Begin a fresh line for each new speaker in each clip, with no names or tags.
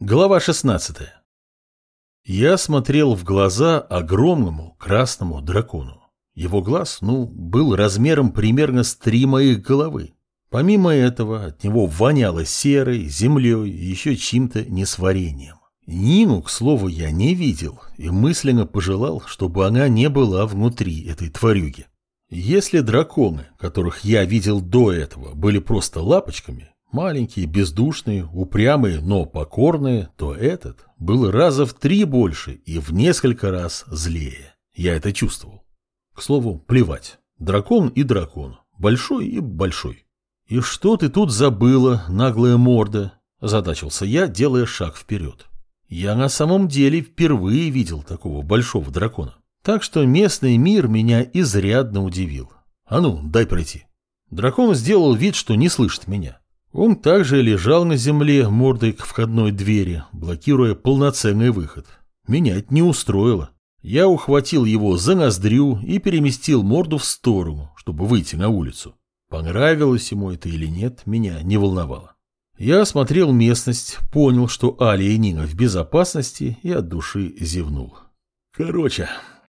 Глава 16 Я смотрел в глаза огромному красному дракону. Его глаз, ну, был размером примерно с три моих головы. Помимо этого, от него воняло серой, землей и еще чьим-то несварением. Нину, к слову, я не видел и мысленно пожелал, чтобы она не была внутри этой тварюги. Если драконы, которых я видел до этого, были просто лапочками, Маленькие, бездушные, упрямые, но покорные, то этот был раза в три больше и в несколько раз злее. Я это чувствовал. К слову, плевать. Дракон и дракон. Большой и большой. «И что ты тут забыла, наглая морда?» – задачился я, делая шаг вперед. Я на самом деле впервые видел такого большого дракона. Так что местный мир меня изрядно удивил. А ну, дай пройти. Дракон сделал вид, что не слышит меня. Он также лежал на земле мордой к входной двери, блокируя полноценный выход. Меня это не устроило. Я ухватил его за ноздрю и переместил морду в сторону, чтобы выйти на улицу. Понравилось ему это или нет, меня не волновало. Я осмотрел местность, понял, что Али и Нина в безопасности и от души зевнул. Короче,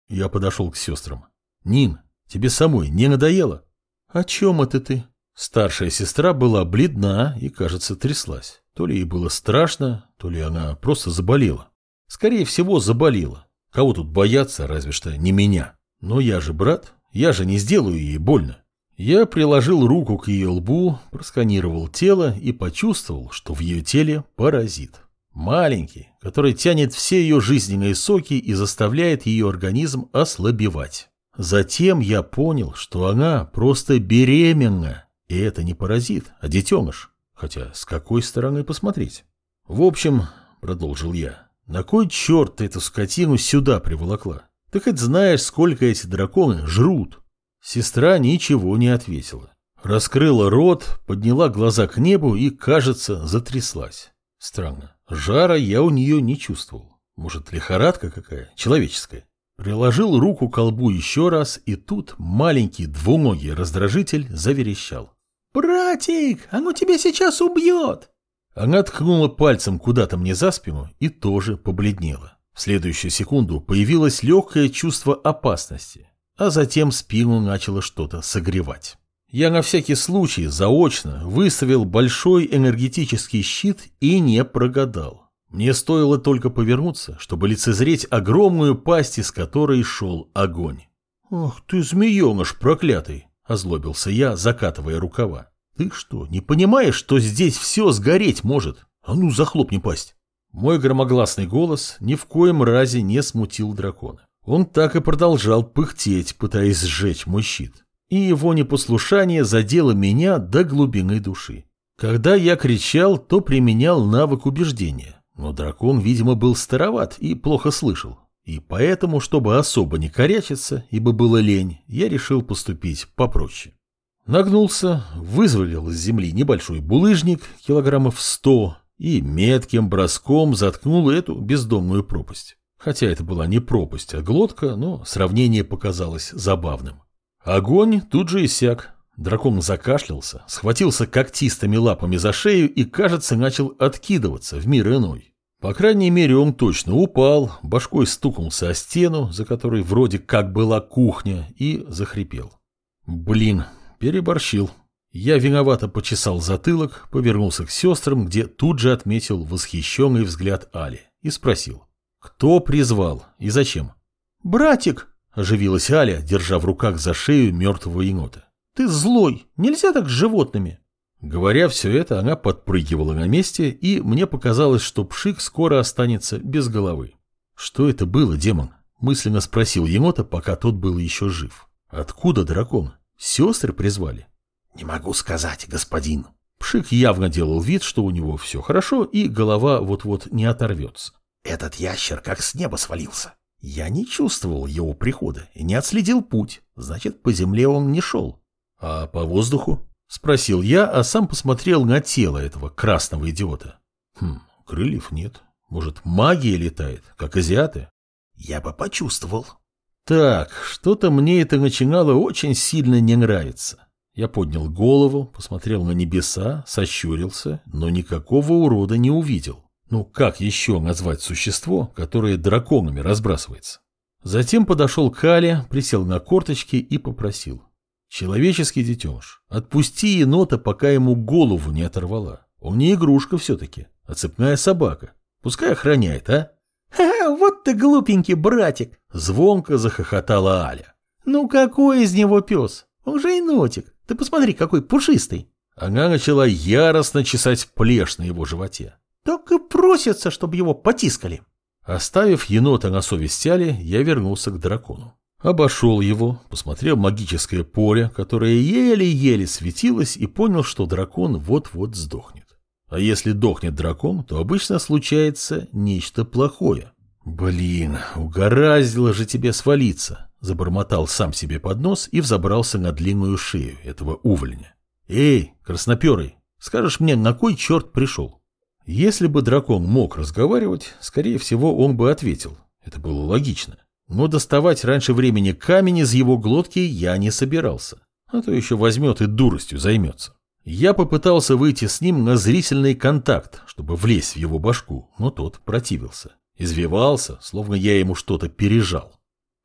я подошел к сестрам. Нин, тебе самой не надоело? О чем это ты? Старшая сестра была бледна и, кажется, тряслась. То ли ей было страшно, то ли она просто заболела. Скорее всего, заболела. Кого тут бояться, разве что не меня. Но я же брат, я же не сделаю ей больно. Я приложил руку к ее лбу, просканировал тело и почувствовал, что в ее теле паразит. Маленький, который тянет все ее жизненные соки и заставляет ее организм ослабевать. Затем я понял, что она просто беременна и это не паразит, а детеныш. Хотя с какой стороны посмотреть? В общем, продолжил я, на кой черт ты эту скотину сюда приволокла? Ты хоть знаешь, сколько эти драконы жрут? Сестра ничего не ответила. Раскрыла рот, подняла глаза к небу и, кажется, затряслась. Странно. Жара я у нее не чувствовал. Может, лихорадка какая, человеческая. Приложил руку к колбу еще раз, и тут маленький двуногий раздражитель заверещал. «Братик, оно тебя сейчас убьет!» Она ткнула пальцем куда-то мне за спину и тоже побледнела. В следующую секунду появилось легкое чувство опасности, а затем спину начало что-то согревать. Я на всякий случай заочно выставил большой энергетический щит и не прогадал. Мне стоило только повернуться, чтобы лицезреть огромную пасть, из которой шел огонь. «Ох ты, змееныш проклятый!» Озлобился я, закатывая рукава. Ты что, не понимаешь, что здесь все сгореть может? А ну, захлопни пасть. Мой громогласный голос ни в коем разе не смутил дракона. Он так и продолжал пыхтеть, пытаясь сжечь мой щит. И его непослушание задело меня до глубины души. Когда я кричал, то применял навык убеждения. Но дракон, видимо, был староват и плохо слышал. И поэтому, чтобы особо не корячиться, ибо было лень, я решил поступить попроще. Нагнулся, вызволил из земли небольшой булыжник, килограммов сто, и метким броском заткнул эту бездомную пропасть. Хотя это была не пропасть, а глотка, но сравнение показалось забавным. Огонь тут же иссяк. Дракон закашлялся, схватился когтистыми лапами за шею и, кажется, начал откидываться в мир иной. По крайней мере, он точно упал, башкой стукнулся о стену, за которой вроде как была кухня, и захрипел. Блин, переборщил. Я виновато почесал затылок, повернулся к сестрам, где тут же отметил восхищенный взгляд Али, и спросил, кто призвал и зачем? «Братик!» – оживилась Аля, держа в руках за шею мертвого енота. «Ты злой, нельзя так с животными!» Говоря все это, она подпрыгивала на месте, и мне показалось, что Пшик скоро останется без головы. «Что это было, демон?» – мысленно спросил енота, пока тот был еще жив. «Откуда дракон? Сестры призвали?»
«Не могу сказать, господин».
Пшик явно делал вид, что у него все хорошо, и голова вот-вот не оторвется.
«Этот ящер как с неба свалился. Я не чувствовал его прихода и не отследил путь, значит, по земле он не шел.
А по воздуху?» Спросил я, а сам посмотрел на тело этого красного идиота. Хм, крыльев нет. Может, магия летает, как азиаты?
Я бы почувствовал.
Так, что-то мне это начинало очень сильно не нравиться. Я поднял голову, посмотрел на небеса, сощурился, но никакого урода не увидел. Ну как еще назвать существо, которое драконами разбрасывается? Затем подошел к Але, присел на корточки и попросил. Человеческий детеныш, отпусти енота, пока ему голову не оторвала. Он не игрушка все-таки, а цепная собака. Пускай охраняет, а?
«Ха-ха, вот ты глупенький братик!»
Звонко захохотала Аля.
«Ну какой из него пес? Он же енотик. Ты посмотри, какой пушистый!»
Она начала яростно чесать плешь на его животе.
«Так и просится, чтобы его потискали!»
Оставив енота на совесть Али, я вернулся к дракону. Обошел его, посмотрел магическое поле, которое еле-еле светилось, и понял, что дракон вот-вот сдохнет. А если дохнет дракон, то обычно случается нечто плохое. «Блин, угораздило же тебе свалиться!» Забормотал сам себе под нос и взобрался на длинную шею этого увольня. «Эй, красноперый, скажешь мне, на кой черт пришел?» Если бы дракон мог разговаривать, скорее всего, он бы ответил. Это было логично. Но доставать раньше времени камень из его глотки я не собирался. А то еще возьмет и дуростью займется. Я попытался выйти с ним на зрительный контакт, чтобы влезть в его башку, но тот противился. Извивался, словно я ему что-то пережал.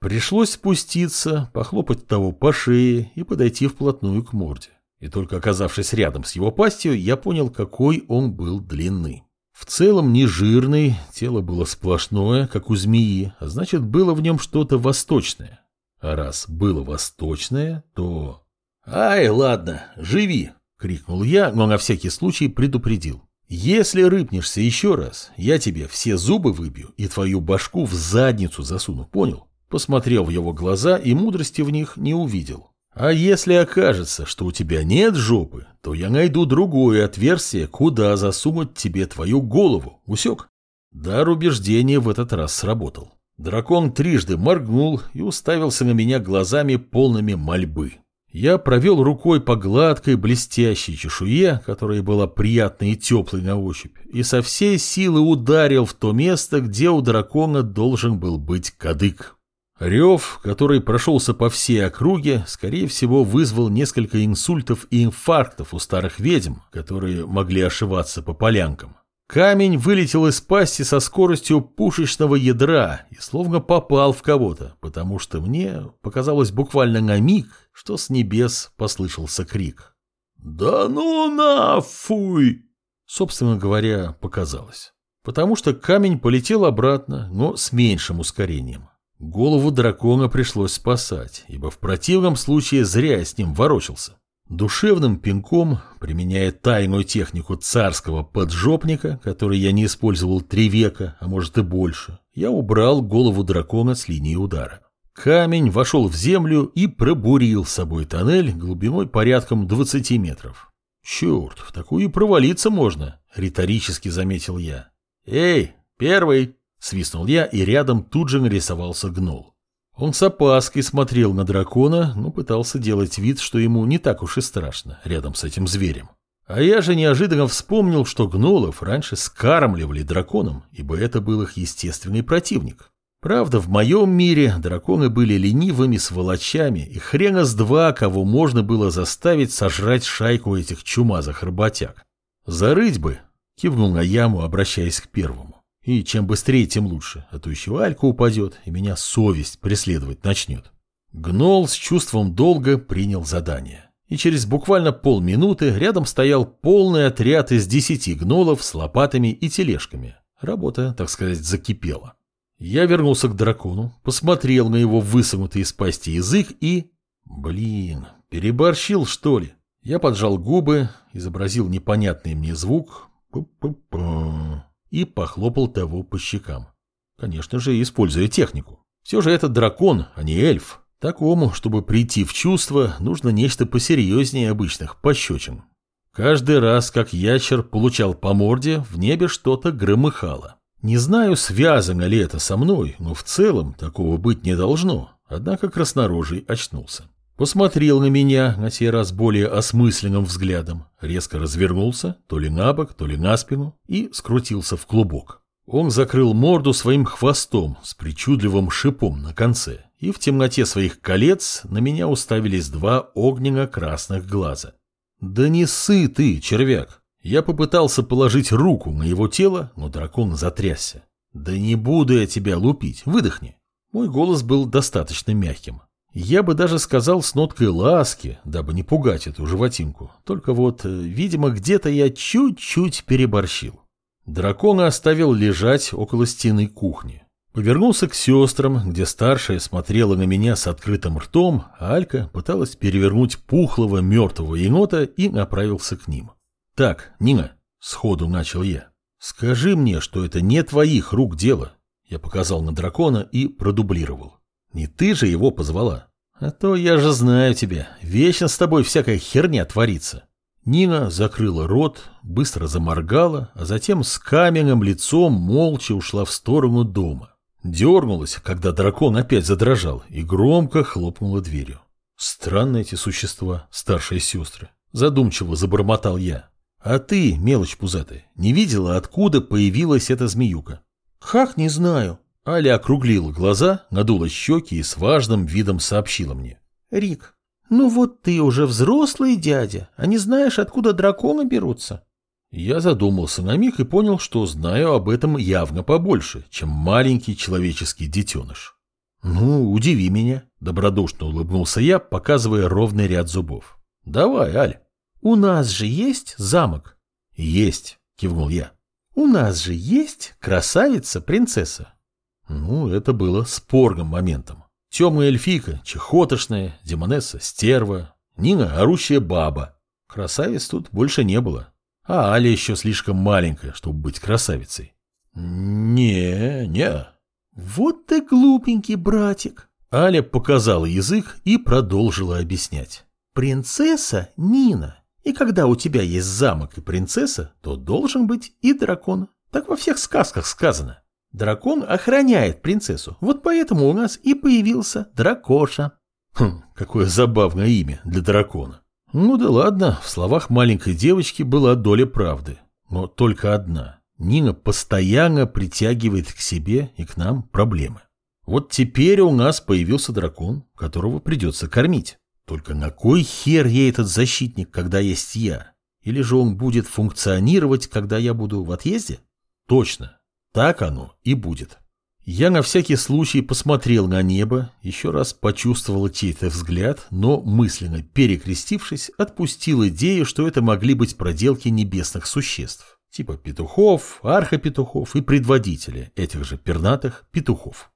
Пришлось спуститься, похлопать того по шее и подойти вплотную к морде. И только оказавшись рядом с его пастью, я понял, какой он был длинный. В целом не жирный, тело было сплошное, как у змеи, а значит, было в нем что-то восточное. А раз было восточное, то... «Ай, ладно, живи!» — крикнул я, но на всякий случай предупредил. «Если рыпнешься еще раз, я тебе все зубы выбью и твою башку в задницу засуну, понял?» Посмотрел в его глаза и мудрости в них не увидел. А если окажется, что у тебя нет жопы, то я найду другое отверстие, куда засунуть тебе твою голову. Усек? Дар убеждения в этот раз сработал. Дракон трижды моргнул и уставился на меня глазами полными мольбы. Я провел рукой по гладкой блестящей чешуе, которая была приятной и теплой на ощупь, и со всей силы ударил в то место, где у дракона должен был быть кадык. Рев, который прошелся по всей округе, скорее всего, вызвал несколько инсультов и инфарктов у старых ведьм, которые могли ошиваться по полянкам. Камень вылетел из пасти со скоростью пушечного ядра и словно попал в кого-то, потому что мне показалось буквально на миг, что с небес послышался крик. «Да ну нафуй!» Собственно говоря, показалось. Потому что камень полетел обратно, но с меньшим ускорением. Голову дракона пришлось спасать, ибо в противном случае зря с ним ворочался. Душевным пинком, применяя тайную технику царского поджопника, который я не использовал три века, а может и больше, я убрал голову дракона с линии удара. Камень вошел в землю и пробурил с собой тоннель глубиной порядком 20 метров. «Черт, в такую и провалиться можно», — риторически заметил я. «Эй, первый!» Свистнул я, и рядом тут же нарисовался гнол. Он с опаской смотрел на дракона, но пытался делать вид, что ему не так уж и страшно рядом с этим зверем. А я же неожиданно вспомнил, что гнолов раньше скармливали драконам, ибо это был их естественный противник. Правда, в моем мире драконы были ленивыми сволочами, и хрена с два, кого можно было заставить сожрать шайку этих чумазых работяг. «Зарыть бы!» — кивнул на яму, обращаясь к первому. И чем быстрее, тем лучше, а то еще Алька упадет, и меня совесть преследовать начнет. Гнол с чувством долга принял задание. И через буквально полминуты рядом стоял полный отряд из десяти гнолов с лопатами и тележками. Работа, так сказать, закипела. Я вернулся к дракону, посмотрел на его высунутый из пасти язык и... Блин, переборщил, что ли? Я поджал губы, изобразил непонятный мне звук. Пу-пу-пу и похлопал того по щекам. Конечно же, используя технику. Все же это дракон, а не эльф. Такому, чтобы прийти в чувство, нужно нечто посерьезнее обычных пощечин. Каждый раз, как ящер получал по морде, в небе что-то громыхало. Не знаю, связано ли это со мной, но в целом такого быть не должно. Однако краснорожий очнулся. Посмотрел на меня, на сей раз более осмысленным взглядом, резко развернулся, то ли на бок, то ли на спину, и скрутился в клубок. Он закрыл морду своим хвостом с причудливым шипом на конце, и в темноте своих колец на меня уставились два огненно-красных глаза. «Да не сы ты, червяк!» Я попытался положить руку на его тело, но дракон затрясся. «Да не буду я тебя лупить, выдохни». Мой голос был достаточно мягким. Я бы даже сказал с ноткой ласки, дабы не пугать эту животинку. Только вот, э, видимо, где-то я чуть-чуть переборщил. Дракона оставил лежать около стены кухни. Повернулся к сестрам, где старшая смотрела на меня с открытым ртом, а Алька пыталась перевернуть пухлого мертвого енота и направился к ним. «Так, Нина», — сходу начал я, — «скажи мне, что это не твоих рук дело». Я показал на дракона и продублировал. «Не ты же его позвала? А то я же знаю тебя, вечно с тобой всякая херня творится». Нина закрыла рот, быстро заморгала, а затем с каменным лицом молча ушла в сторону дома. Дернулась, когда дракон опять задрожал, и громко хлопнула дверью. Странные эти существа, старшие сестры. Задумчиво забормотал я. А ты, мелочь пузатая, не видела, откуда появилась эта змеюка? Как не знаю. Аля округлила глаза, надула щеки и с важным видом сообщила мне. Рик, ну вот ты уже взрослый дядя, а не знаешь, откуда драконы берутся? Я задумался на миг и понял, что знаю об этом явно побольше, чем маленький человеческий детеныш. «Ну, удиви меня», — добродушно улыбнулся я, показывая ровный ряд зубов. «Давай, Аль». «У нас же есть замок?» «Есть», — кивнул я. «У нас же есть красавица-принцесса». Ну, это было спорным моментом. Темная эльфийка, чехотошная, демонесса, стерва, Нина – орущая баба. Красавиц тут больше не было. А Аля еще слишком маленькая, чтобы быть красавицей. Не, не. Вот ты глупенький братик. Аля показала язык и продолжила объяснять. Принцесса Нина. И когда у тебя есть замок и принцесса, то должен быть и дракон. Так во всех сказках сказано. Дракон охраняет принцессу. Вот поэтому у нас и появился дракоша. Хм, какое забавное имя для дракона. Ну да ладно, в словах маленькой девочки была доля правды. Но только одна. Нина постоянно притягивает к себе и к нам проблемы. Вот теперь у нас появился дракон, которого придется кормить. Только на кой хер ей этот защитник, когда есть я? Или же он будет функционировать, когда я буду в отъезде? Точно, так оно и будет. Я на всякий случай посмотрел на небо, еще раз почувствовал чей-то взгляд, но мысленно перекрестившись, отпустил идею, что это могли быть проделки небесных существ, типа петухов, архопетухов и предводителя этих же пернатых петухов.